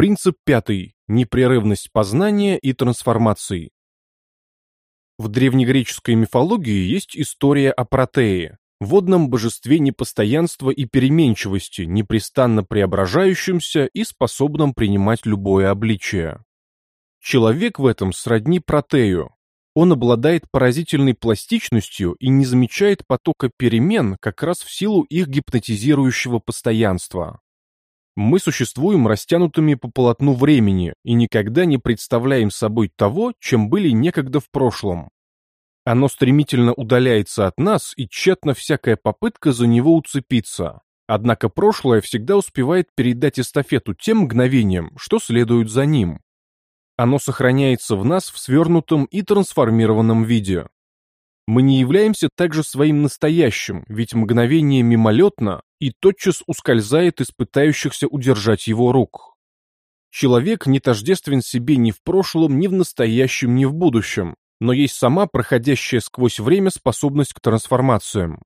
Принцип пятый. Непрерывность познания и трансформации. В древнегреческой мифологии есть история о Протее, водном божестве непостоянства и переменчивости, непрестанно преображающемся и способном принимать любое обличие. Человек в этом сродни Протею. Он обладает поразительной пластичностью и не замечает потока перемен как раз в силу их гипнотизирующего постоянства. Мы существуем растянутыми по полотну времени и никогда не представляем собой того, чем были некогда в прошлом. Оно стремительно удаляется от нас, и тщетна всякая попытка за него уцепиться. Однако прошлое всегда успевает передать эстафету тем мгновениям, что следуют за ним. Оно сохраняется в нас в свернутом и трансформированном виде. Мы не являемся также своим настоящим, ведь мгновение мимолетно и тотчас ускользает из пытающихся удержать его рук. Человек не тождествен себе ни в прошлом, ни в настоящем, ни в будущем, но есть сама проходящая сквозь время способность к трансформациям.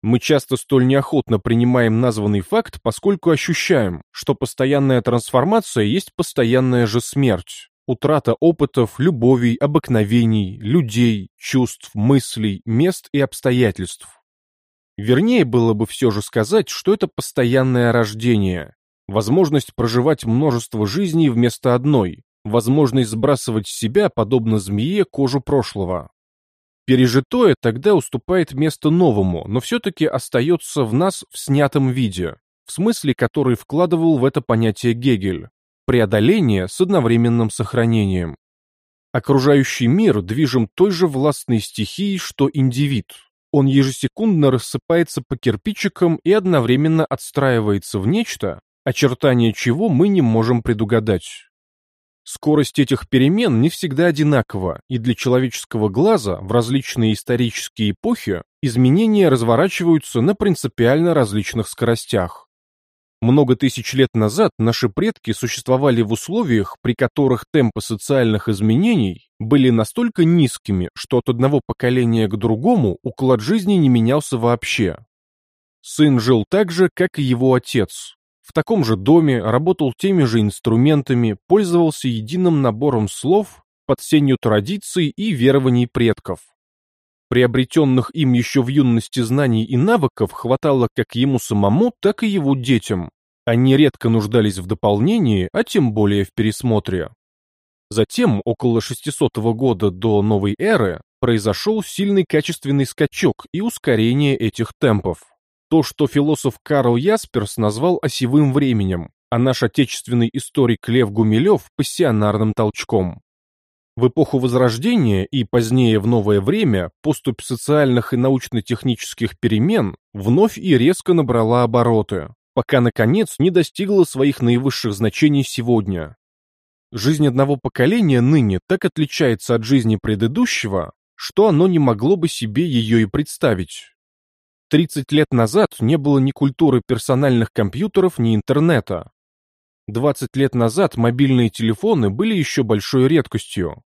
Мы часто столь неохотно принимаем названный факт, поскольку ощущаем, что постоянная трансформация есть постоянная же смерть, утрата опытов, любовей, обыкновений, людей, чувств, мыслей, мест и обстоятельств. Вернее было бы все же сказать, что это постоянное рождение, возможность проживать множество жизней вместо одной, возможность сбрасывать с себя, подобно змее, кожу прошлого. Пережитое тогда уступает место новому, но все-таки остается в нас в снятом виде, в смысле, который вкладывал в это понятие Гегель. Преодоление с одновременным сохранением. Окружающий мир движим той же властной стихией, что индивид. Он ежесекундно рассыпается по кирпичикам и одновременно отстраивается в нечто, очертания чего мы не можем предугадать. Скорость этих перемен не всегда одинакова, и для человеческого глаза в различные исторические эпохи изменения разворачиваются на принципиально различных скоростях. Много тысяч лет назад наши предки существовали в условиях, при которых темпы социальных изменений были настолько низкими, что от одного поколения к другому уклад жизни не менялся вообще. Сын жил так же, как и его отец, в таком же доме, работал теми же инструментами, пользовался единым набором слов под сенью традиций и верований предков. Приобретенных им еще в юности знаний и навыков хватало как ему самому, так и его детям. Они редко нуждались в дополнении, а тем более в пересмотре. Затем, около 600 года до новой эры, произошел сильный качественный скачок и ускорение этих темпов. То, что философ Карл Ясперс назвал осевым временем, а наш отечественный историк Лев Гумилев – пассионарным толчком. В эпоху Возрождения и позднее в новое время поступь социальных и научно-технических перемен вновь и резко набрала обороты, пока, наконец, не достигла своих наивысших значений сегодня. Жизнь одного поколения ныне так отличается от жизни предыдущего, что оно не могло бы себе ее и представить. 30 лет назад не было ни культуры персональных компьютеров, ни интернета. 20 лет назад мобильные телефоны были еще большой редкостью.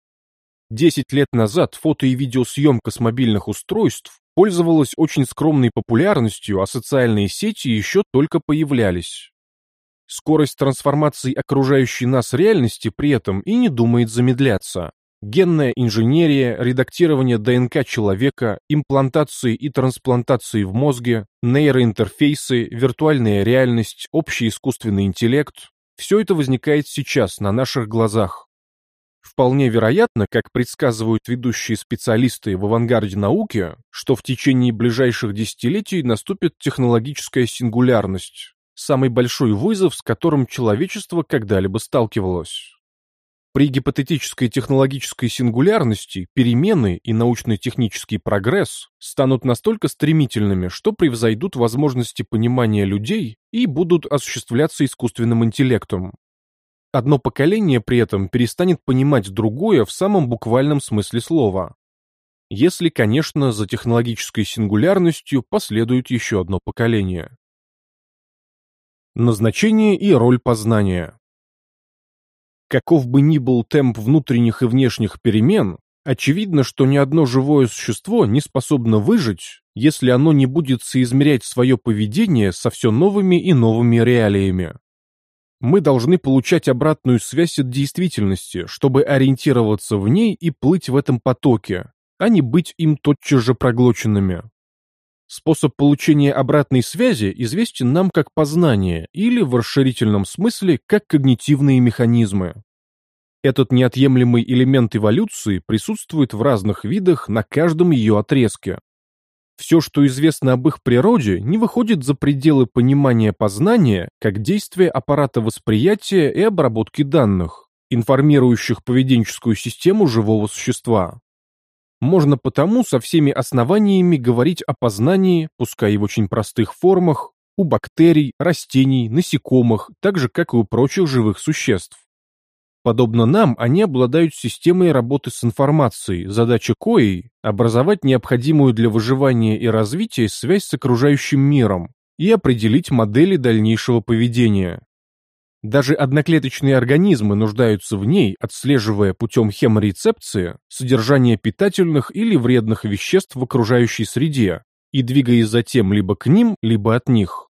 10 лет назад фото- и видеосъемка с мобильных устройств пользовалась очень скромной популярностью, а социальные сети еще только появлялись. Скорость трансформации окружающей нас реальности при этом и не думает замедляться генная инженерия, редактирование ДНК человека, имплантации и трансплантации в мозге, нейроинтерфейсы, виртуальная реальность, общий искусственный интеллект – все это возникает сейчас на наших глазах. Вполне вероятно, как предсказывают ведущие специалисты в авангарде науки, что в течение ближайших десятилетий наступит технологическая сингулярность, самый большой вызов, с которым человечество когда-либо сталкивалось. При гипотетической технологической сингулярности перемены и научно-технический прогресс станут настолько стремительными, что превзойдут возможности понимания людей и будут осуществляться искусственным интеллектом. Одно поколение при этом перестанет понимать другое в самом буквальном смысле слова. Если, конечно, за технологической сингулярностью последует еще одно поколение. Назначение и роль познания Каков бы ни был темп внутренних и внешних перемен, очевидно, что ни одно живое существо не способно выжить, если оно не будет соизмерять свое поведение со все новыми и новыми реалиями. мы должны получать обратную связь от действительности, чтобы ориентироваться в ней и плыть в этом потоке, а не быть им тотчас же проглоченными. Способ получения обратной связи известен нам как познание или, в расширительном смысле, как когнитивные механизмы. Этот неотъемлемый элемент эволюции присутствует в разных видах на каждом ее отрезке. Все, что известно об их природе, не выходит за пределы понимания познания как действия аппарата восприятия и обработки данных, информирующих поведенческую систему живого существа. Можно потому со всеми основаниями говорить о познании, пускай и в очень простых формах, у бактерий, растений, насекомых, так же, как и у прочих живых существ. Подобно нам, они обладают системой работы с информацией, задача коей – образовать необходимую для выживания и развития связь с окружающим миром и определить модели дальнейшего поведения. Даже одноклеточные организмы нуждаются в ней, отслеживая путем хеморецепции содержание питательных или вредных веществ в окружающей среде и двигаясь затем либо к ним, либо от них.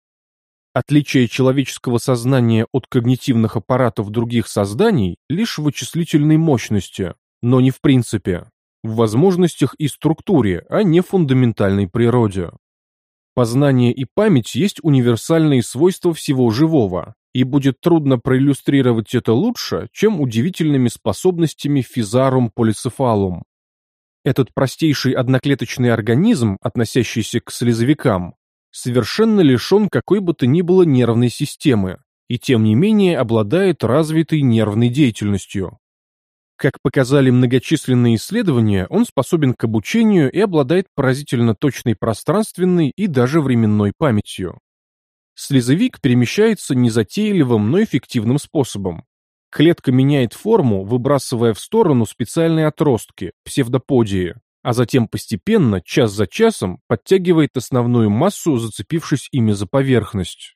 Отличие человеческого сознания от когнитивных аппаратов других созданий лишь в вычислительной мощности, но не в принципе, в возможностях и структуре, а не в фундаментальной природе. Познание и память есть универсальные свойства всего живого, и будет трудно проиллюстрировать это лучше, чем удивительными способностями физарум полицефалум. Этот простейший одноклеточный организм, относящийся к слезовикам, совершенно лишен какой бы то ни было нервной системы и тем не менее обладает развитой нервной деятельностью. Как показали многочисленные исследования, он способен к обучению и обладает поразительно точной пространственной и даже временной памятью. Слезовик перемещается незатейливым, но эффективным способом. Клетка меняет форму, выбрасывая в сторону специальные отростки, псевдоподии, а затем постепенно, час за часом, подтягивает основную массу, зацепившись ими за поверхность.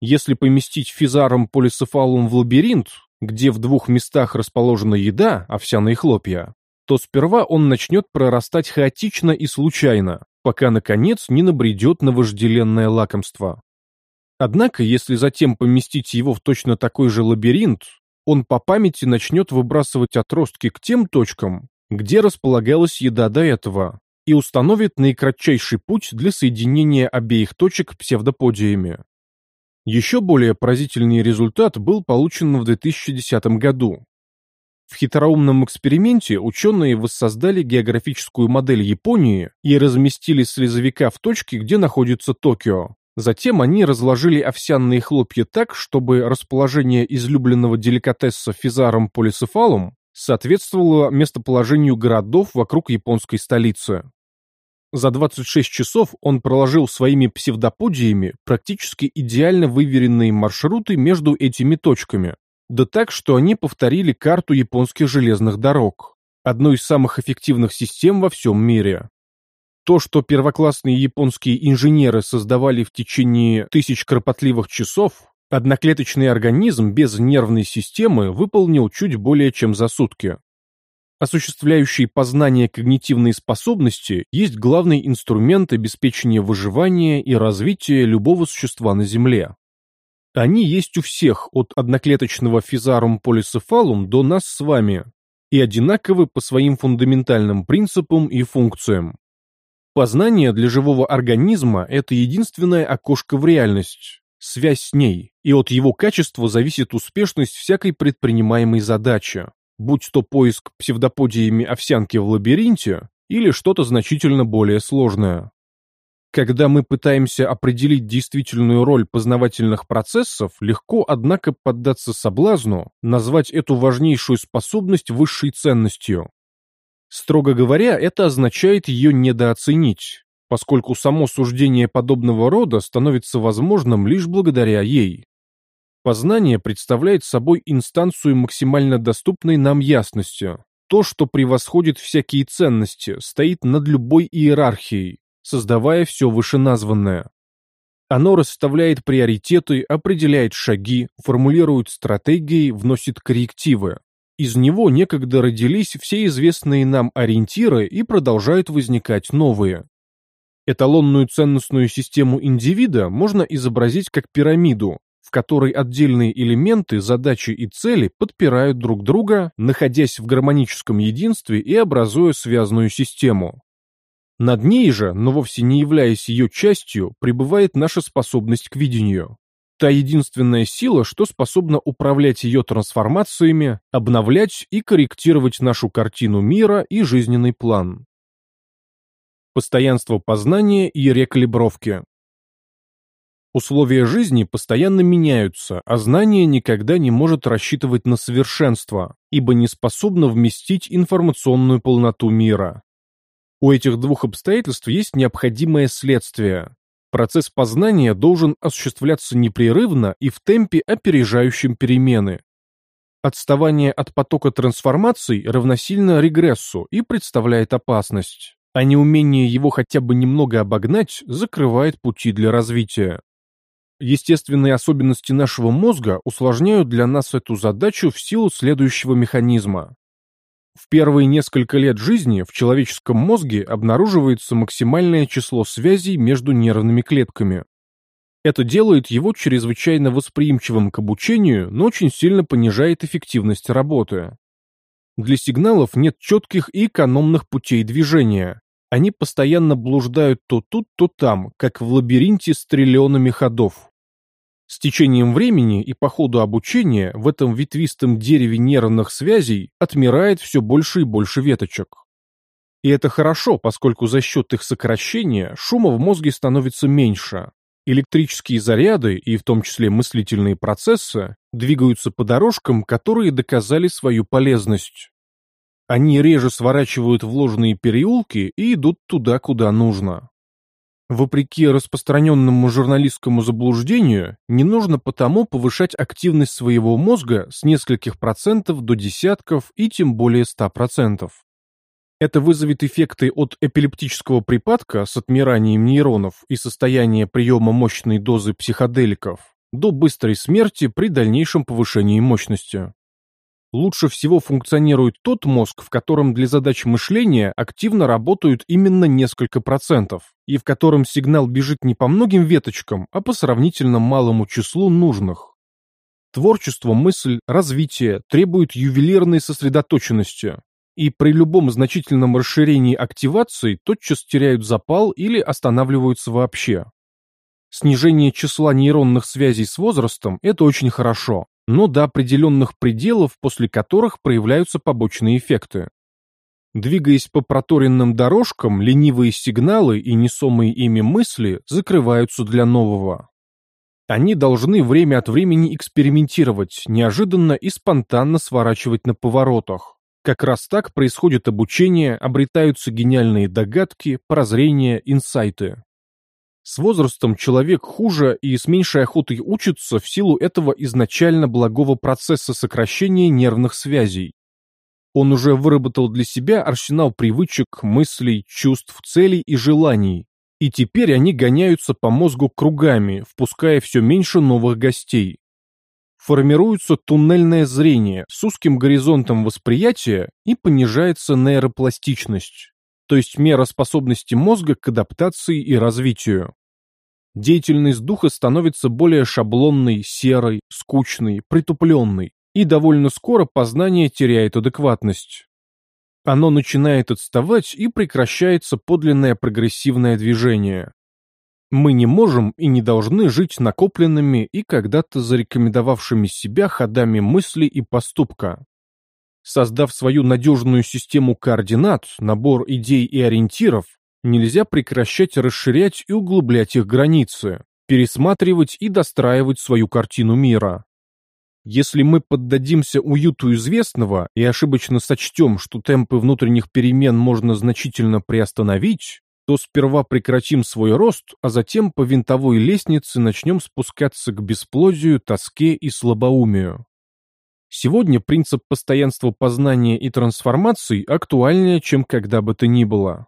Если поместить физаром полисефалум в лабиринт, где в двух местах расположена еда, овсяные хлопья, то сперва он начнет прорастать хаотично и случайно, пока, наконец, не набредет на вожделенное лакомство. Однако, если затем поместить его в точно такой же лабиринт, он по памяти начнет выбрасывать отростки к тем точкам, где располагалась еда до этого, и установит наикратчайший путь для соединения обеих точек псевдоподиями. Еще более поразительный результат был получен в 2010 году. В хитроумном эксперименте ученые воссоздали географическую модель Японии и разместили слезовика в точке, где находится Токио, Затем они разложили овсяные хлопья так, чтобы расположение излюбленного деликатеса физаром полисефалум соответствовало местоположению городов вокруг японской столицы. За 26 часов он проложил своими псевдоподиями практически идеально выверенные маршруты между этими точками, да так, что они повторили карту японских железных дорог, одной из самых эффективных систем во всем мире. То, что первоклассные японские инженеры создавали в течение тысяч кропотливых часов, одноклеточный организм без нервной системы выполнил чуть более чем за сутки. Осуществляющие познание когнитивные способности есть главный инструмент обеспечения выживания и развития любого существа на Земле. Они есть у всех, от одноклеточного физарум полисефалум до нас с вами, и одинаковы по своим фундаментальным принципам и функциям. Познание для живого организма – это единственное окошко в реальность, связь с ней, и от его качества зависит успешность всякой предпринимаемой задачи, будь то поиск псевдоподиями овсянки в лабиринте или что-то значительно более сложное. Когда мы пытаемся определить действительную роль познавательных процессов, легко, однако, поддаться соблазну назвать эту важнейшую способность высшей ценностью, Строго говоря, это означает ее недооценить, поскольку само суждение подобного рода становится возможным лишь благодаря ей. Познание представляет собой инстанцию максимально доступной нам ясности, то, что превосходит всякие ценности, стоит над любой иерархией, создавая все вышеназванное. Оно расставляет приоритеты, определяет шаги, формулирует стратегии, вносит коррективы. Из него некогда родились все известные нам ориентиры и продолжают возникать новые. Эталонную ценностную систему индивида можно изобразить как пирамиду, в которой отдельные элементы, задачи и цели подпирают друг друга, находясь в гармоническом единстве и образуя связанную систему. Над ней же, но вовсе не являясь ее частью, пребывает наша способность к видению. Та единственная сила, что способна управлять ее трансформациями, обновлять и корректировать нашу картину мира и жизненный план. Постоянство познания и рекалибровки. Условия жизни постоянно меняются, а знание никогда не может рассчитывать на совершенство, ибо не способно вместить информационную полноту мира. У этих двух обстоятельств есть необходимое следствие. Процесс познания должен осуществляться непрерывно и в темпе, опережающем перемены. Отставание от потока трансформаций равносильно регрессу и представляет опасность, а неумение его хотя бы немного обогнать закрывает пути для развития. Естественные особенности нашего мозга усложняют для нас эту задачу в силу следующего механизма. В первые несколько лет жизни в человеческом мозге обнаруживается максимальное число связей между нервными клетками. Это делает его чрезвычайно восприимчивым к обучению, но очень сильно понижает эффективность работы. Для сигналов нет четких и экономных путей движения. Они постоянно блуждают то тут, то там, как в лабиринте с триллионами ходов. С течением времени и по ходу обучения в этом ветвистом дереве нервных связей отмирает все больше и больше веточек. И это хорошо, поскольку за счет их сокращения шума в мозге становится меньше. Электрические заряды, и в том числе мыслительные процессы, двигаются по дорожкам, которые доказали свою полезность. Они реже сворачивают в переулки и идут туда, куда нужно. Вопреки распространенному журналистскому заблуждению, не нужно потому повышать активность своего мозга с нескольких процентов до десятков и тем более ста процентов. Это вызовет эффекты от эпилептического припадка с отмиранием нейронов и состояния приема мощной дозы психоделиков до быстрой смерти при дальнейшем повышении мощности. Лучше всего функционирует тот мозг, в котором для задач мышления активно работают именно несколько процентов, и в котором сигнал бежит не по многим веточкам, а по сравнительно малому числу нужных. Творчество, мысль, развитие требуют ювелирной сосредоточенности, и при любом значительном расширении активации тотчас теряют запал или останавливаются вообще. Снижение числа нейронных связей с возрастом – это очень хорошо, но до определенных пределов, после которых проявляются побочные эффекты. Двигаясь по проторенным дорожкам, ленивые сигналы и несомые ими мысли закрываются для нового. Они должны время от времени экспериментировать, неожиданно и спонтанно сворачивать на поворотах. Как раз так происходит обучение, обретаются гениальные догадки, прозрения, инсайты. С возрастом человек хуже и с меньшей охотой учится в силу этого изначально благого процесса сокращения нервных связей. Он уже выработал для себя арсенал привычек, мыслей, чувств, целей и желаний, и теперь они гоняются по мозгу кругами, впуская все меньше новых гостей. Формируется туннельное зрение с узким горизонтом восприятия и понижается нейропластичность, то есть мера способности мозга к адаптации и развитию. Деятельность духа становится более шаблонной, серой, скучной, притупленной, и довольно скоро познание теряет адекватность. Оно начинает отставать и прекращается подлинное прогрессивное движение. Мы не можем и не должны жить накопленными и когда-то зарекомендовавшими себя ходами мысли и поступка. Создав свою надежную систему координат, набор идей и ориентиров, Нельзя прекращать расширять и углублять их границы, пересматривать и достраивать свою картину мира. Если мы поддадимся уюту известного и ошибочно сочтем, что темпы внутренних перемен можно значительно приостановить, то сперва прекратим свой рост, а затем по винтовой лестнице начнем спускаться к бесплодию, тоске и слабоумию. Сегодня принцип постоянства познания и трансформаций актуальнее, чем когда бы то ни было.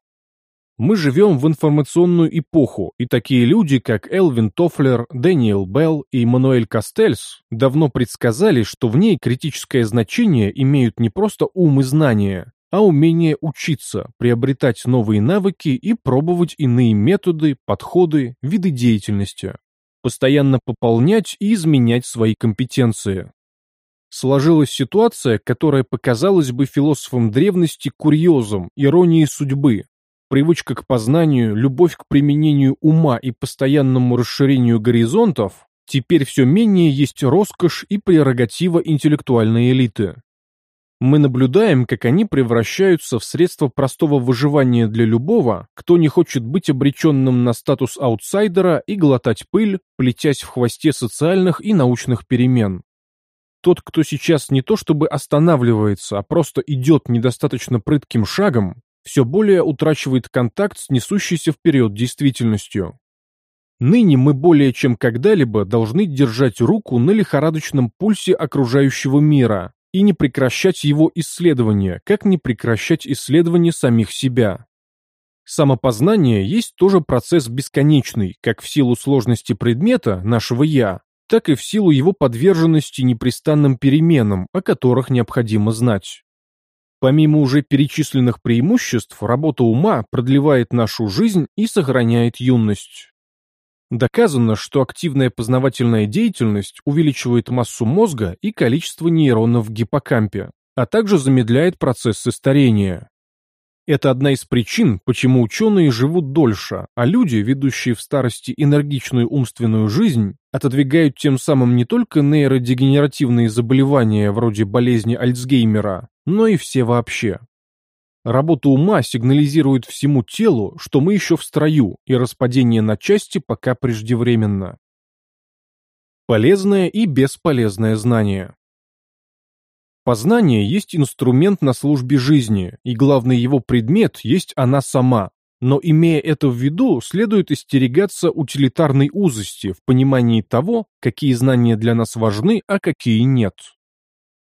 Мы живем в информационную эпоху, и такие люди, как Элвин Тофлер, Дэниел Белл и Мануэль Кастельс, давно предсказали, что в ней критическое значение имеют не просто ум и знания, а умение учиться, приобретать новые навыки и пробовать иные методы, подходы, виды деятельности. постоянно пополнять и изменять свои компетенции. Сложилась ситуация, которая показалась бы философам древности курьезом, иронией судьбы. Привычка к познанию, любовь к применению ума и постоянному расширению горизонтов теперь все менее есть роскошь и прерогатива интеллектуальной элиты. Мы наблюдаем, как они превращаются в средство простого выживания для любого, кто не хочет быть обреченным на статус аутсайдера и глотать пыль, плетясь в хвосте социальных и научных перемен. Тот, кто сейчас не то чтобы останавливается, а просто идет недостаточно прытким шагом, все более утрачивает контакт с несущейся вперед действительностью. Ныне мы более чем когда-либо должны держать руку на лихорадочном пульсе окружающего мира и не прекращать его исследования, как не прекращать исследования самих себя. Самопознание есть тоже процесс бесконечный, как в силу сложности предмета, нашего «я», так и в силу его подверженности непрестанным переменам, о которых необходимо знать. Помимо уже перечисленных преимуществ, работа ума продлевает нашу жизнь и сохраняет юность. Доказано, что активная познавательная деятельность увеличивает массу мозга и количество нейронов в гиппокампе, а также замедляет процессы старения. Это одна из причин, почему ученые живут дольше, а люди, ведущие в старости энергичную умственную жизнь, отодвигают тем самым не только нейродегенеративные заболевания вроде болезни Альцгеймера, но и все вообще. Работа ума сигнализирует всему телу, что мы еще в строю, и распадение на части пока преждевременно. Полезное и бесполезное знание. Познание есть инструмент на службе жизни, и главный его предмет есть она сама. Но имея это в виду, следует остерегаться утилитарной узости в понимании того, какие знания для нас важны, а какие нет.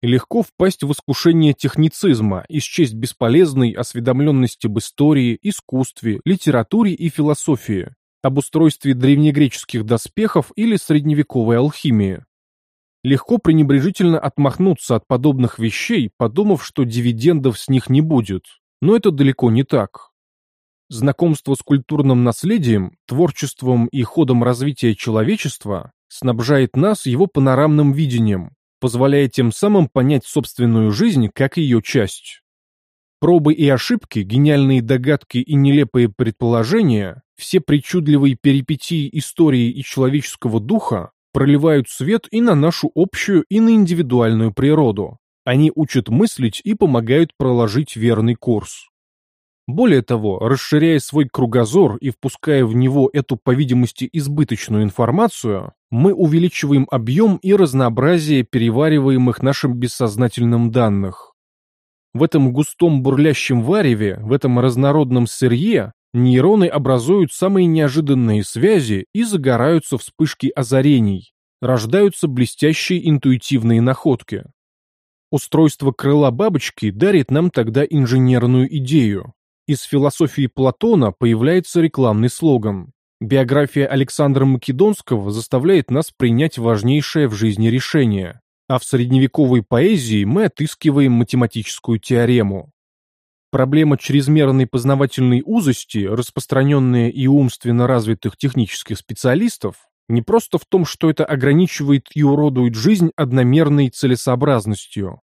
Легко впасть в искушение техницизма, исчесть бесполезной осведомленности об истории, искусстве, литературе и философии, об устройстве древнегреческих доспехов или средневековой алхимии. Легко пренебрежительно отмахнуться от подобных вещей, подумав, что дивидендов с них не будет. Но это далеко не так. Знакомство с культурным наследием, творчеством и ходом развития человечества снабжает нас его панорамным видением, позволяя тем самым понять собственную жизнь как ее часть. Пробы и ошибки, гениальные догадки и нелепые предположения, все причудливые перипетии истории и человеческого духа проливают свет и на нашу общую, и на индивидуальную природу. Они учат мыслить и помогают проложить верный курс. Более того, расширяя свой кругозор и впуская в него эту, по видимости, избыточную информацию, мы увеличиваем объем и разнообразие перевариваемых нашим бессознательным данных. В этом густом бурлящем вареве, в этом разнородном сырье Нейроны образуют самые неожиданные связи и загораются вспышки озарений, рождаются блестящие интуитивные находки. Устройство крыла бабочки дарит нам тогда инженерную идею. Из философии Платона появляется рекламный слоган. Биография Александра Македонского заставляет нас принять важнейшее в жизни решение, а в средневековой поэзии мы отыскиваем математическую теорему. Проблема чрезмерной познавательной узости, распространенная и умственно развитых технических специалистов, не просто в том, что это ограничивает и уродует жизнь одномерной целесообразностью.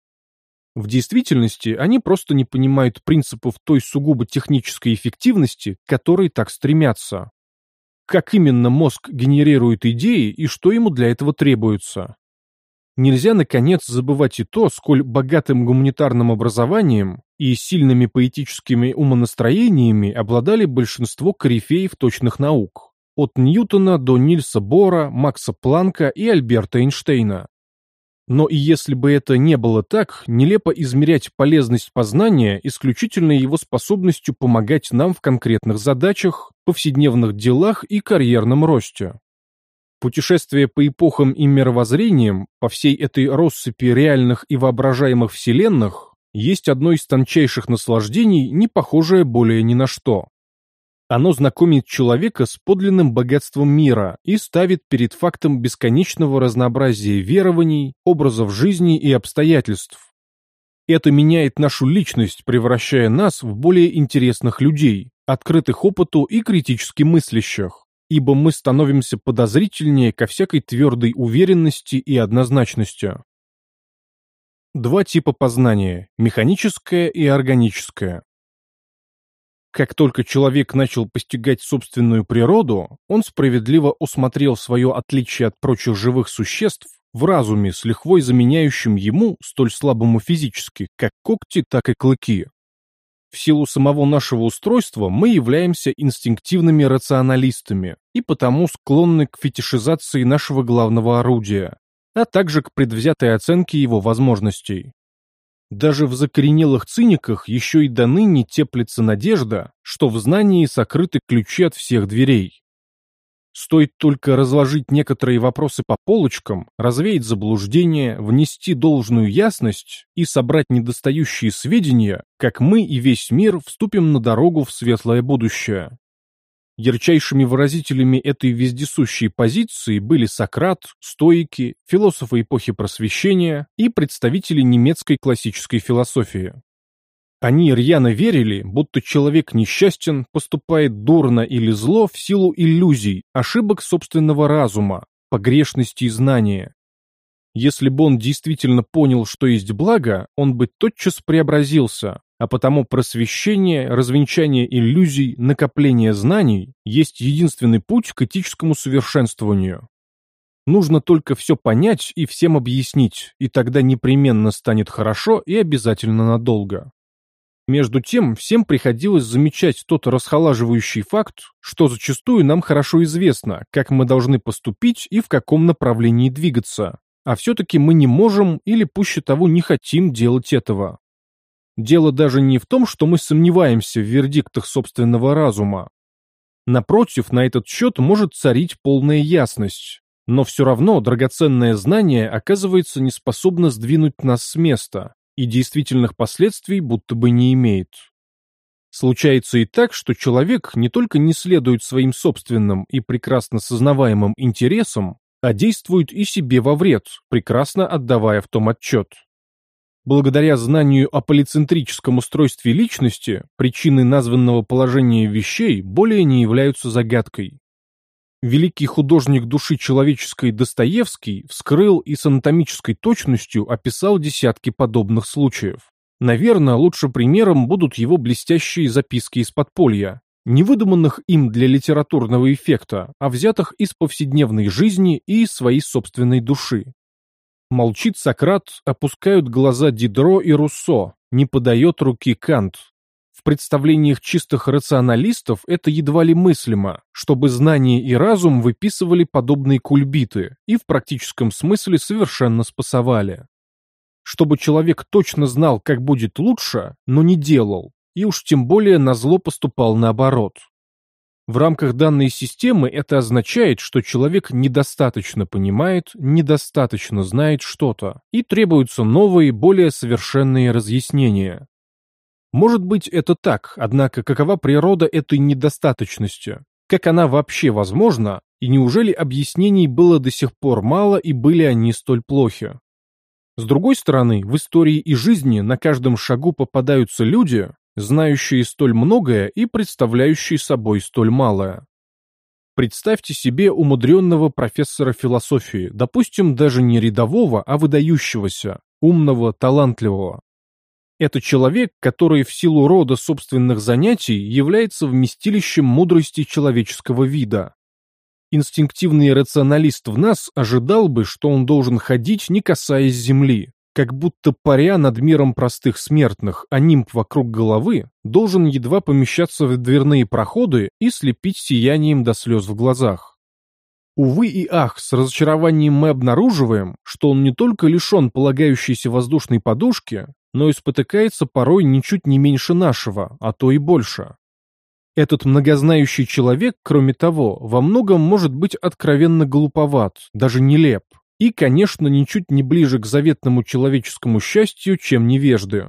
В действительности они просто не понимают принципов той сугубо технической эффективности, к которой так стремятся. Как именно мозг генерирует идеи и что ему для этого требуется. Нельзя, наконец, забывать и то, сколь богатым гуманитарным образованием и сильными поэтическими умонастроениями обладали большинство корифеев точных наук, от Ньютона до Нильса Бора, Макса Планка и Альберта Эйнштейна. Но и если бы это не было так, нелепо измерять полезность познания исключительно его способностью помогать нам в конкретных задачах, повседневных делах и карьерном росте. Путешествие по эпохам и мировоззрениям, по всей этой россыпи реальных и воображаемых вселенных, есть одно из тончайших наслаждений, не похожее более ни на что. Оно знакомит человека с подлинным богатством мира и ставит перед фактом бесконечного разнообразия верований, образов жизни и обстоятельств. Это меняет нашу личность, превращая нас в более интересных людей, открытых опыту и критически мыслящих ибо мы становимся подозрительнее ко всякой твердой уверенности и однозначности. Два типа познания – механическое и органическое. Как только человек начал постигать собственную природу, он справедливо усмотрел свое отличие от прочих живых существ в разуме, с лихвой заменяющим ему, столь слабому физически, как когти, так и клыки. В силу самого нашего устройства мы являемся инстинктивными рационалистами и потому склонны к фетишизации нашего главного орудия, а также к предвзятой оценке его возможностей. Даже в закоренелых циниках еще и до ныне теплится надежда, что в знании сокрыты ключи от всех дверей. Стоит только разложить некоторые вопросы по полочкам, развеять заблуждения, внести должную ясность и собрать недостающие сведения, как мы и весь мир вступим на дорогу в светлое будущее. Ярчайшими выразителями этой вездесущей позиции были Сократ, стоики, философы эпохи Просвещения и представители немецкой классической философии. Они рьяно верили, будто человек несчастен, поступает дурно или зло в силу иллюзий, ошибок собственного разума, погрешности знания. Если бы он действительно понял, что есть благо, он бы тотчас преобразился, а потому просвещение, развенчание иллюзий, накопление знаний есть единственный путь к этическому совершенствованию. Нужно только все понять и всем объяснить, и тогда непременно станет хорошо и обязательно надолго. Между тем, всем приходилось замечать тот расхолаживающий факт, что зачастую нам хорошо известно, как мы должны поступить и в каком направлении двигаться, а все-таки мы не можем или пуще того не хотим делать этого. Дело даже не в том, что мы сомневаемся в вердиктах собственного разума. Напротив, на этот счет может царить полная ясность, но все равно драгоценное знание оказывается не способно сдвинуть нас с места, и действительных последствий будто бы не имеет. Случается и так, что человек не только не следует своим собственным и прекрасно сознаваемым интересам, а действует и себе во вред, прекрасно отдавая в том отчет. Благодаря знанию о полицентрическом устройстве личности, причины названного положения вещей более не являются загадкой. Великий художник души человеческой Достоевский вскрыл и с анатомической точностью описал десятки подобных случаев. Наверное, лучше примером будут его блестящие записки из подполья, не выдуманных им для литературного эффекта, а взятых из повседневной жизни и своей собственной души. Молчит Сократ, опускают глаза Дидро и Руссо, не подает руки Кант, в представлениях чистых рационалистов это едва ли мыслимо, чтобы знание и разум выписывали подобные кульбиты и в практическом смысле совершенно спасовали. Чтобы человек точно знал, как будет лучше, но не делал, и уж тем более на зло поступал наоборот. В рамках данной системы это означает, что человек недостаточно понимает, недостаточно знает что-то, и требуются новые, более совершенные разъяснения. Может быть, это так, однако какова природа этой недостаточности? Как она вообще возможна? И неужели объяснений было до сих пор мало и были они столь плохи? С другой стороны, в истории и жизни на каждом шагу попадаются люди, знающие столь многое и представляющие собой столь малое. Представьте себе умудренного профессора философии, допустим, даже не рядового, а выдающегося, умного, талантливого. Это человек, который в силу рода собственных занятий является вместилищем мудрости человеческого вида. Инстинктивный рационалист в нас ожидал бы, что он должен ходить, не касаясь земли, как будто паря над миром простых смертных, а нимб вокруг головы должен едва помещаться в дверные проходы и слепить сиянием до слез в глазах. Увы и ах, с разочарованием мы обнаруживаем, что он не только лишен полагающейся воздушной подушки, но и спотыкается порой ничуть не меньше нашего, а то и больше. Этот многознающий человек, кроме того, во многом может быть откровенно глуповат, даже нелеп, и, конечно, ничуть не ближе к заветному человеческому счастью, чем невежды.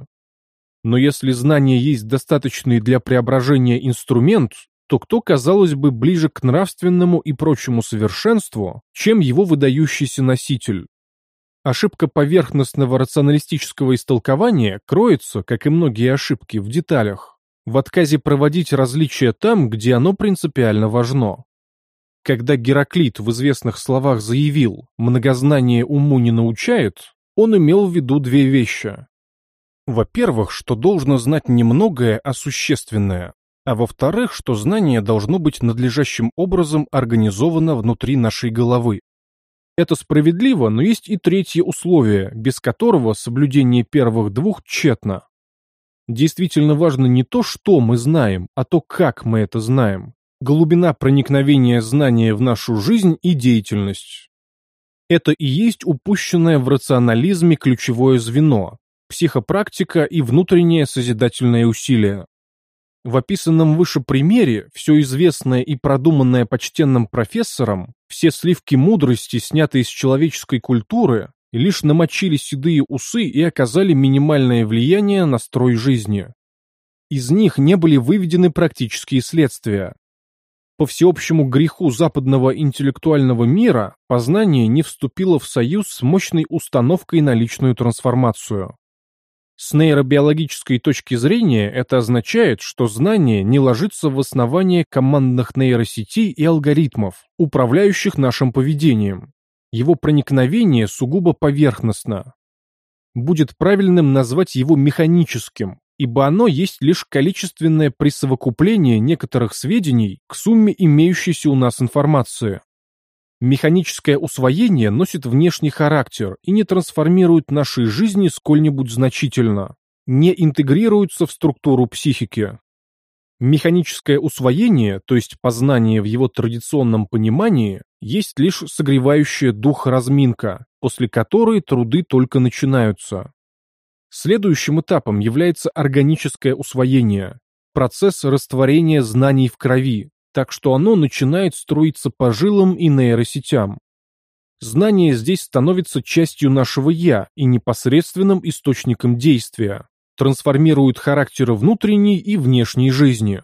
Но если знание есть достаточный для преображения инструмент, то кто, казалось бы, ближе к нравственному и прочему совершенству, чем его выдающийся носитель? Ошибка поверхностного рационалистического истолкования кроется, как и многие ошибки, в деталях, в отказе проводить различия там, где оно принципиально важно. Когда Гераклит в известных словах заявил «многознание уму не научает», он имел в виду две вещи. Во-первых, что должно знать немногое, а существенное, а во-вторых, что знание должно быть надлежащим образом организовано внутри нашей головы. Это справедливо, но есть и третье условие, без которого соблюдение первых двух тщетно. Действительно важно не то, что мы знаем, а то, как мы это знаем. Глубина проникновения знания в нашу жизнь и деятельность. Это и есть упущенное в рационализме ключевое звено, психопрактика и внутреннее созидательное усилие. В описанном выше примере все известное и продуманное почтенным профессором, все сливки мудрости, снятые с человеческой культуры, лишь намочили седые усы и оказали минимальное влияние на строй жизни. Из них не были выведены практические следствия. По всеобщему греху западного интеллектуального мира познание не вступило в союз с мощной установкой на личную трансформацию. С нейробиологической точки зрения это означает, что знание не ложится в основание командных нейросетей и алгоритмов, управляющих нашим поведением. Его проникновение сугубо поверхностно. Будет правильным назвать его механическим, ибо оно есть лишь количественное присовокупление некоторых сведений к сумме имеющейся у нас информации. Механическое усвоение носит внешний характер и не трансформирует наши жизни сколь-нибудь значительно, не интегрируется в структуру психики. Механическое усвоение, то есть познание в его традиционном понимании, есть лишь согревающая дух разминка, после которой труды только начинаются. Следующим этапом является органическое усвоение, процесс растворения знаний в крови, так что оно начинает строиться по жилам и нейросетям. Знание здесь становится частью нашего «я» и непосредственным источником действия, трансформирует характеры внутренней и внешней жизни.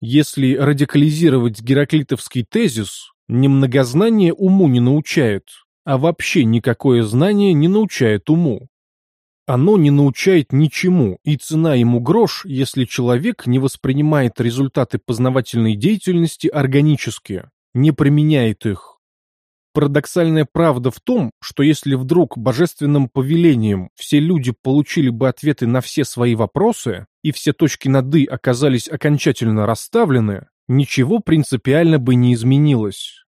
Если радикализировать гераклитовский тезис, немногознание уму не научает, а вообще никакое знание не научает уму. Оно не научает ничему, и цена ему грош, если человек не воспринимает результаты познавательной деятельности органически, не применяет их. Парадоксальная правда в том, что если вдруг божественным повелением все люди получили бы ответы на все свои вопросы, и все точки над «и» оказались окончательно расставлены, ничего принципиально бы не изменилось.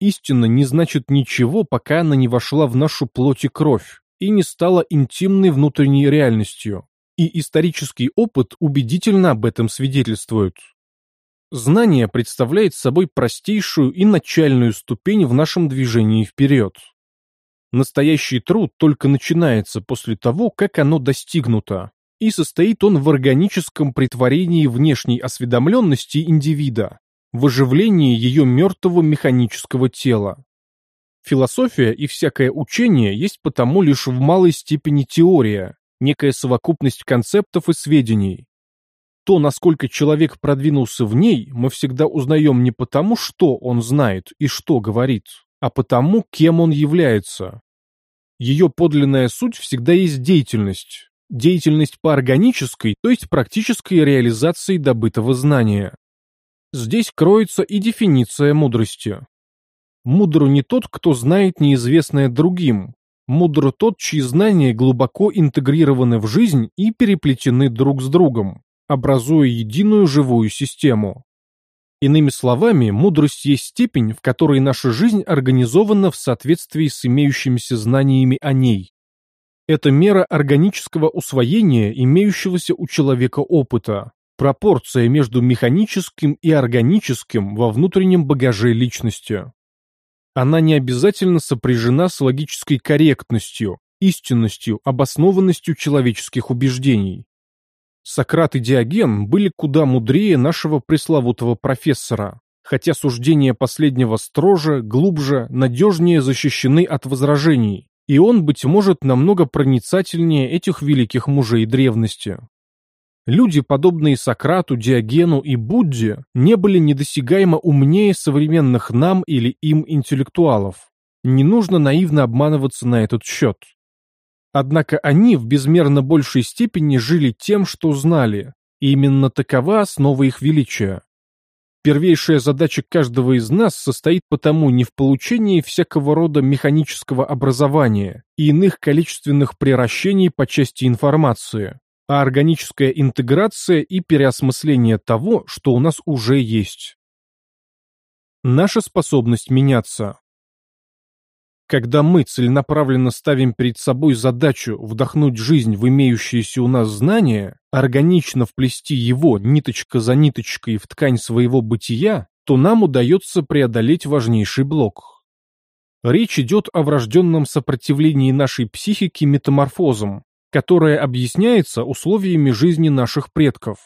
Истина не значит ничего, пока она не вошла в нашу плоть и кровь, и не стала интимной внутренней реальностью, и исторический опыт убедительно об этом свидетельствует. Знание представляет собой простейшую и начальную ступень в нашем движении вперед. Настоящий труд только начинается после того, как оно достигнуто, и состоит он в органическом притворении внешней осведомленности индивида, в оживлении ее мертвого механического тела. Философия и всякое учение есть потому лишь в малой степени теория, некая совокупность концептов и сведений. То, насколько человек продвинулся в ней, мы всегда узнаем не потому, что он знает и что говорит, а потому, кем он является. Ее подлинная суть всегда есть деятельность. Деятельность по органической, то есть практической реализации добытого знания. Здесь кроется и дефиниция мудрости. Мудр не тот, кто знает неизвестное другим. Мудр тот, чьи знания глубоко интегрированы в жизнь и переплетены друг с другом, образуя единую живую систему. Иными словами, мудрость есть степень, в которой наша жизнь организована в соответствии с имеющимися знаниями о ней. Это мера органического усвоения имеющегося у человека опыта, пропорция между механическим и органическим во внутреннем багаже личности. Она не обязательно сопряжена с логической корректностью, истинностью, обоснованностью человеческих убеждений. Сократ и Диоген были куда мудрее нашего пресловутого профессора, хотя суждения последнего строже, глубже, надежнее защищены от возражений, и он, быть может, намного проницательнее этих великих мужей древности. Люди, подобные Сократу, Диогену и Будде, не были недосягаемо умнее современных нам или им интеллектуалов. Не нужно наивно обманываться на этот счет. Однако они в безмерно большей степени жили тем, что знали, и именно такова основа их величия. Первейшая задача каждого из нас состоит потому не в получении всякого рода механического образования и иных количественных приращений по части информации, а органическая интеграция и переосмысление того, что у нас уже есть. Наша способность меняться. Когда мы целенаправленно ставим перед собой задачу вдохнуть жизнь в имеющиеся у нас знания, органично вплести его ниточка за ниточкой в ткань своего бытия, то нам удается преодолеть важнейший блок. Речь идет о врожденном сопротивлении нашей психики метаморфозам, которое объясняется условиями жизни наших предков.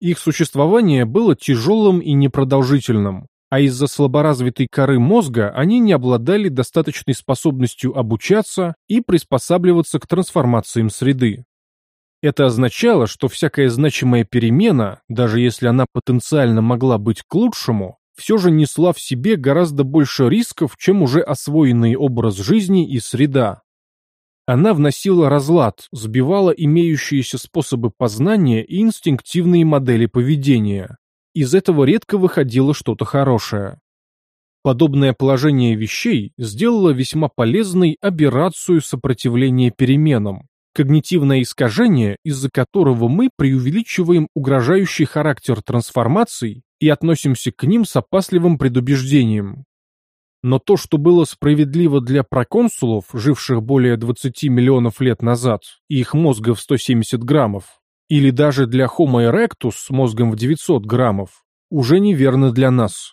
Их существование было тяжелым и непродолжительным, а из-за слаборазвитой коры мозга они не обладали достаточной способностью обучаться и приспосабливаться к трансформациям среды. Это означало, что всякая значимая перемена, даже если она потенциально могла быть к лучшему, все же несла в себе гораздо больше рисков, чем уже освоенный образ жизни и среда. Она вносила разлад, сбивала имеющиеся способы познания и инстинктивные модели поведения, из этого редко выходило что-то хорошее. Подобное положение вещей сделало весьма полезной аберрацию сопротивления переменам, когнитивное искажение, из-за которого мы преувеличиваем угрожающий характер трансформаций и относимся к ним с опасливым предубеждением. Но то, что было справедливо для проконсулов, живших более 20 миллионов лет назад, и их мозга в 170 граммов, или даже для Homo erectus с мозгом в 900 граммов, уже неверно для нас.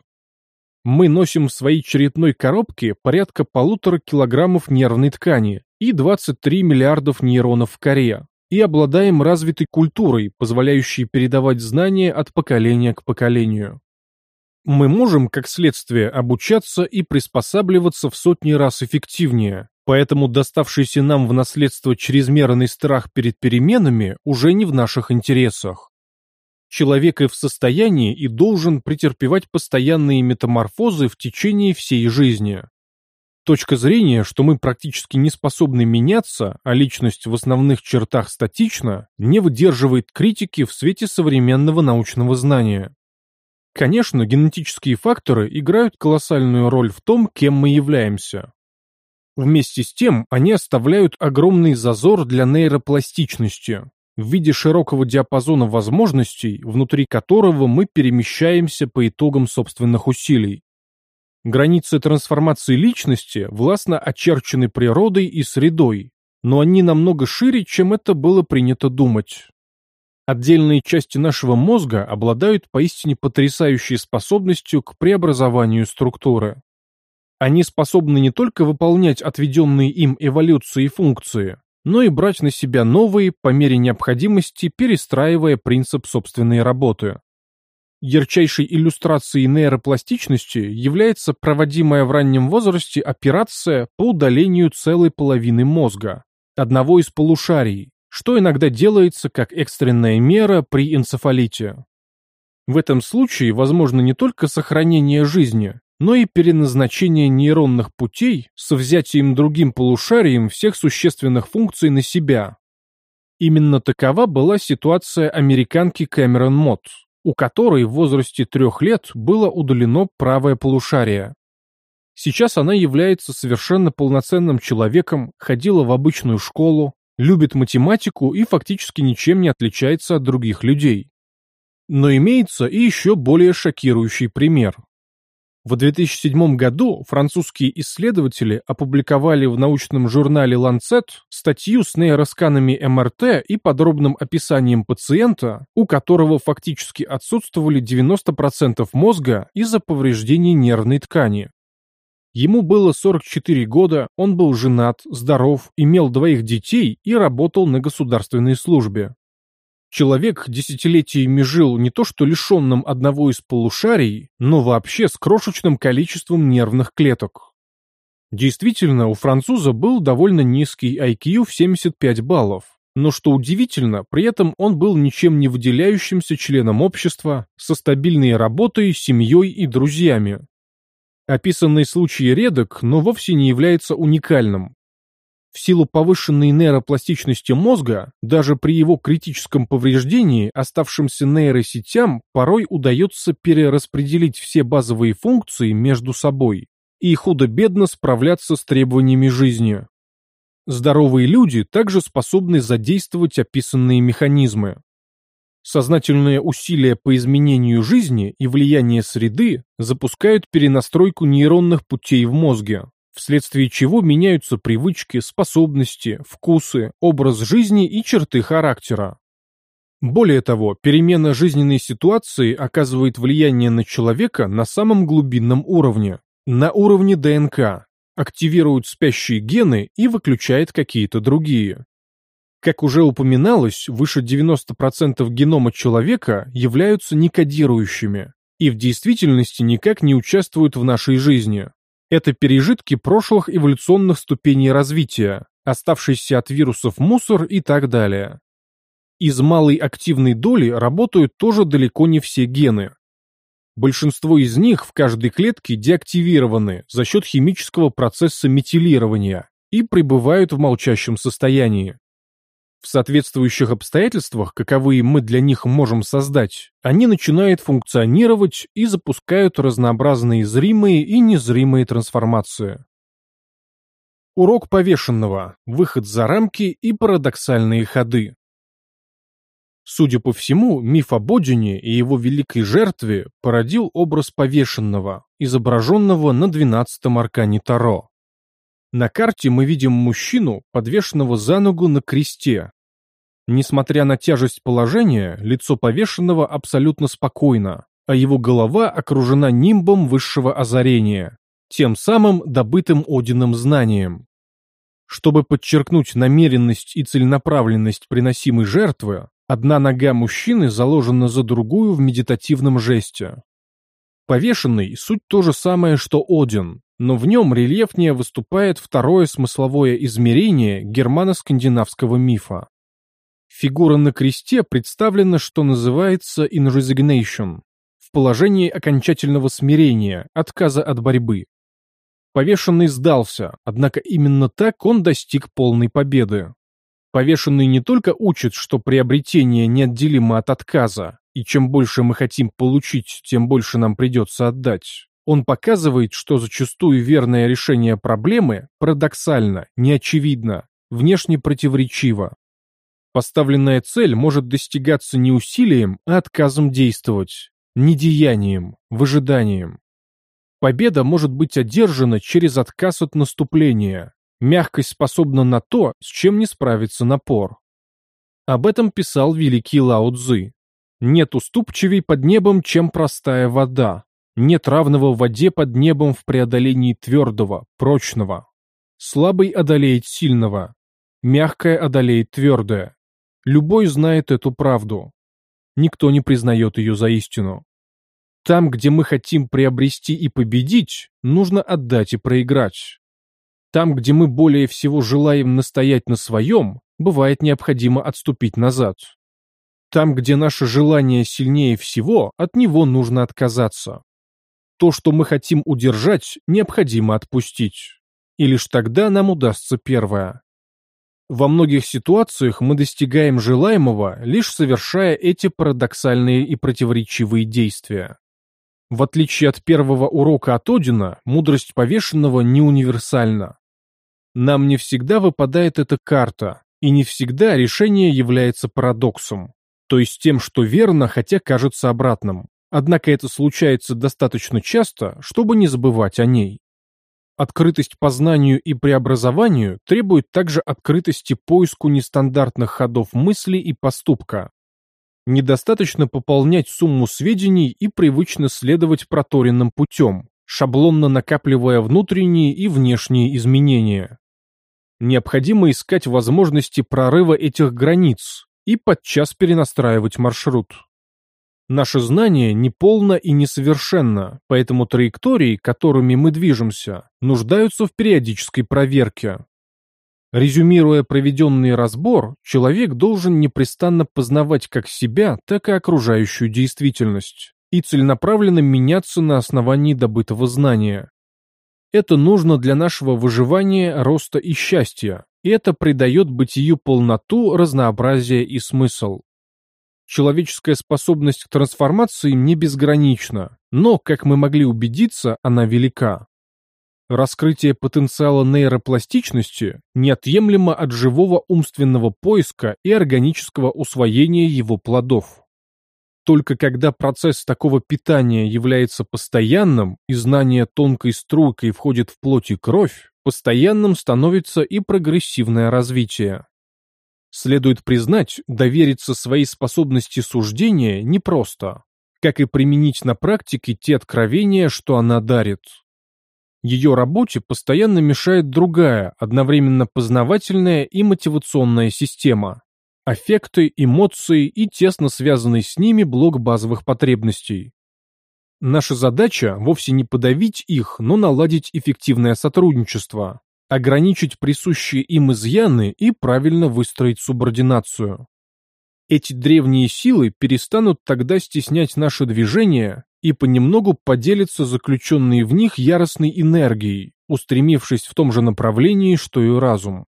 Мы носим в своей черепной коробке порядка полутора килограммов нервной ткани и 23 миллиардов нейронов в коре, и обладаем развитой культурой, позволяющей передавать знания от поколения к поколению. Мы можем, как следствие, обучаться и приспосабливаться в сотни раз эффективнее, Поэтому доставшийся нам в наследство чрезмерный страх перед переменами уже не в наших интересах. Человек и в состоянии и должен претерпевать постоянные метаморфозы в течение всей жизни. Точка зрения, что мы практически не способны меняться, а личность в основных чертах статична, не выдерживает критики в свете современного научного знания. Конечно, генетические факторы играют колоссальную роль в том, кем мы являемся. Вместе с тем, они оставляют огромный зазор для нейропластичности в виде широкого диапазона возможностей, внутри которого мы перемещаемся по итогам собственных усилий. Границы трансформации личности властно очерчены природой и средой, но они намного шире, чем это было принято думать. Отдельные части нашего мозга обладают поистине потрясающей способностью к преобразованию структуры. Они способны не только выполнять отведенные им эволюции функции, но и брать на себя новые по мере необходимости, перестраивая принцип собственной работы. Ярчайшей иллюстрацией нейропластичности является проводимая в раннем возрасте операция по удалению целой половины мозга, одного из полушарий, что иногда делается как экстренная мера при энцефалите. В этом случае возможно не только сохранение жизни, но и переназначение нейронных путей со взятием другим полушарием всех существенных функций на себя. Именно такова была ситуация американки Кэмерон Мот, у которой в возрасте трех лет было удалено правое полушарие. Сейчас она является совершенно полноценным человеком, ходила в обычную школу, любит математику и фактически ничем не отличается от других людей. Но имеется и еще более шокирующий пример. В 2007 году французские исследователи опубликовали в научном журнале Lancet статью с нейросканами МРТ и подробным описанием пациента, у которого фактически отсутствовали 90% мозга из-за повреждений нервной ткани. Ему было 44 года, он был женат, здоров, имел двоих детей и работал на государственной службе. Человек десятилетиями жил не то что лишенным одного из полушарий, но вообще с крошечным количеством нервных клеток. Действительно, у француза был довольно низкий IQ в 75 баллов, но что удивительно, при этом он был ничем не выделяющимся членом общества, со стабильной работой, семьей и друзьями. Описанный случай редок, но вовсе не является уникальным. В силу повышенной нейропластичности мозга, даже при его критическом повреждении оставшимся нейросетям порой удается перераспределить все базовые функции между собой и худо-бедно справляться с требованиями жизни. Здоровые люди также способны задействовать описанные механизмы. Сознательные усилия по изменению жизни и влияние среды запускают перенастройку нейронных путей в мозге, вследствие чего меняются привычки, способности, вкусы, образ жизни и черты характера. Более того, перемена жизненной ситуации оказывает влияние на человека на самом глубинном уровне, на уровне ДНК, активирует спящие гены и выключает какие-то другие. Как уже упоминалось, выше 90% генома человека являются некодирующими и в действительности никак не участвуют в нашей жизни. Это пережитки прошлых эволюционных ступеней развития, оставшийся от вирусов мусор и так далее. Из малой активной доли работают тоже далеко не все гены. Большинство из них в каждой клетке деактивированы за счет химического процесса метилирования и пребывают в молчащем состоянии. В соответствующих обстоятельствах, каковые мы для них можем создать, они начинают функционировать и запускают разнообразные зримые и незримые трансформации. Урок повешенного, выход за рамки и парадоксальные ходы. Судя по всему, миф о Бодине и его великой жертве породил образ повешенного, изображенного на 12-м аркане Таро. На карте мы видим мужчину, подвешенного за ногу на кресте, Несмотря на тяжесть положения, лицо повешенного абсолютно спокойно, а его голова окружена нимбом высшего озарения, тем самым добытым Одином знанием. Чтобы подчеркнуть намеренность и целенаправленность приносимой жертвы, одна нога мужчины заложена за другую в медитативном жесте. Повешенный – суть то же самое, что Один, но в нем рельефнее выступает второе смысловое измерение германо-скандинавского мифа. Фигура на кресте представлена, что называется in resignation, в положении окончательного смирения, отказа от борьбы. Повешенный сдался, однако именно так он достиг полной победы. Повешенный не только учит, что приобретение неотделимо от отказа, и чем больше мы хотим получить, тем больше нам придется отдать. Он показывает, что зачастую верное решение проблемы парадоксально, неочевидно, внешне противоречиво, Поставленная цель может достигаться не усилием, а отказом действовать, не деянием, выжиданием. Победа может быть одержана через отказ от наступления. Мягкость способна на то, с чем не справится напор. Об этом писал великий Лао Цзы. Нет уступчивей под небом, чем простая вода. Нет равного воде под небом в преодолении твердого, прочного. Слабый одолеет сильного. Мягкое одолеет твердое. Любой знает эту правду. Никто не признает ее за истину. Там, где мы хотим приобрести и победить, нужно отдать и проиграть. Там, где мы более всего желаем настоять на своем, бывает необходимо отступить назад. Там, где наше желание сильнее всего, от него нужно отказаться. То, что мы хотим удержать, необходимо отпустить. И лишь тогда нам удастся первое. Во многих ситуациях мы достигаем желаемого, лишь совершая эти парадоксальные и противоречивые действия. В отличие от первого урока от Одина, мудрость повешенного не универсальна. Нам не всегда выпадает эта карта, и не всегда решение является парадоксом, то есть тем, что верно, хотя кажется обратным. Однако это случается достаточно часто, чтобы не забывать о ней. Открытость познанию и преобразованию требует также открытости поиску нестандартных ходов мысли и поступка. Недостаточно пополнять сумму сведений и привычно следовать проторенным путем, шаблонно накапливая внутренние и внешние изменения. Необходимо искать возможности прорыва этих границ и подчас перенастраивать маршрут. Наше знание неполно и несовершенно, поэтому траектории, которыми мы движемся, нуждаются в периодической проверке. Резюмируя проведенный разбор, человек должен непрестанно познавать как себя, так и окружающую действительность и целенаправленно меняться на основании добытого знания. Это нужно для нашего выживания, роста и счастья, и это придает бытию полноту, разнообразие и смысл. Человеческая способность к трансформации не безгранична, но, как мы могли убедиться, она велика. Раскрытие потенциала нейропластичности неотъемлемо от живого умственного поиска и органического усвоения его плодов. Только когда процесс такого питания является постоянным и знание тонкой струйкой входит в плоть и кровь, постоянным становится и прогрессивное развитие. Следует признать, довериться своей способности суждения непросто, как и применить на практике те откровения, что она дарит. Ее работе постоянно мешает другая, одновременно познавательная и мотивационная система – аффекты, эмоции и тесно связанный с ними блок базовых потребностей. Наша задача вовсе не подавить их, но наладить эффективное сотрудничество, ограничить присущие им изъяны и правильно выстроить субординацию. Эти древние силы перестанут тогда стеснять наше движение и понемногу поделятся заключенные в них яростной энергией, устремившись в том же направлении, что и разум.